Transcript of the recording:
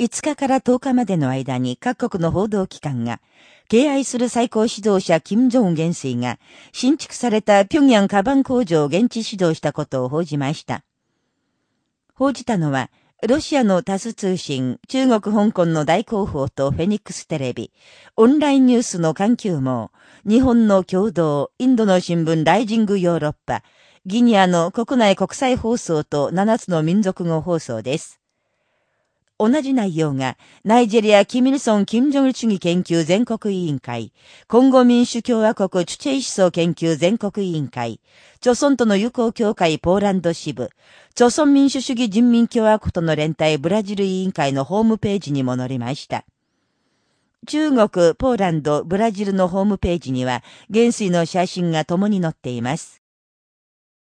5日から10日までの間に各国の報道機関が、敬愛する最高指導者金正恩元帥が、新築された平壌カバン工場を現地指導したことを報じました。報じたのは、ロシアのタス通信、中国香港の大広報とフェニックステレビ、オンラインニュースの環球網、日本の共同、インドの新聞ライジングヨーロッパ、ギニアの国内国際放送と7つの民族語放送です。同じ内容が、ナイジェリア・キミルソン・キム・ジョン主義研究全国委員会、コンゴ民主共和国チュチェイ思想研究全国委員会、朝鮮との友好協会ポーランド支部、朝鮮民主主義人民共和国との連帯ブラジル委員会のホームページにも載りました。中国、ポーランド、ブラジルのホームページには、元帥の写真が共に載っています。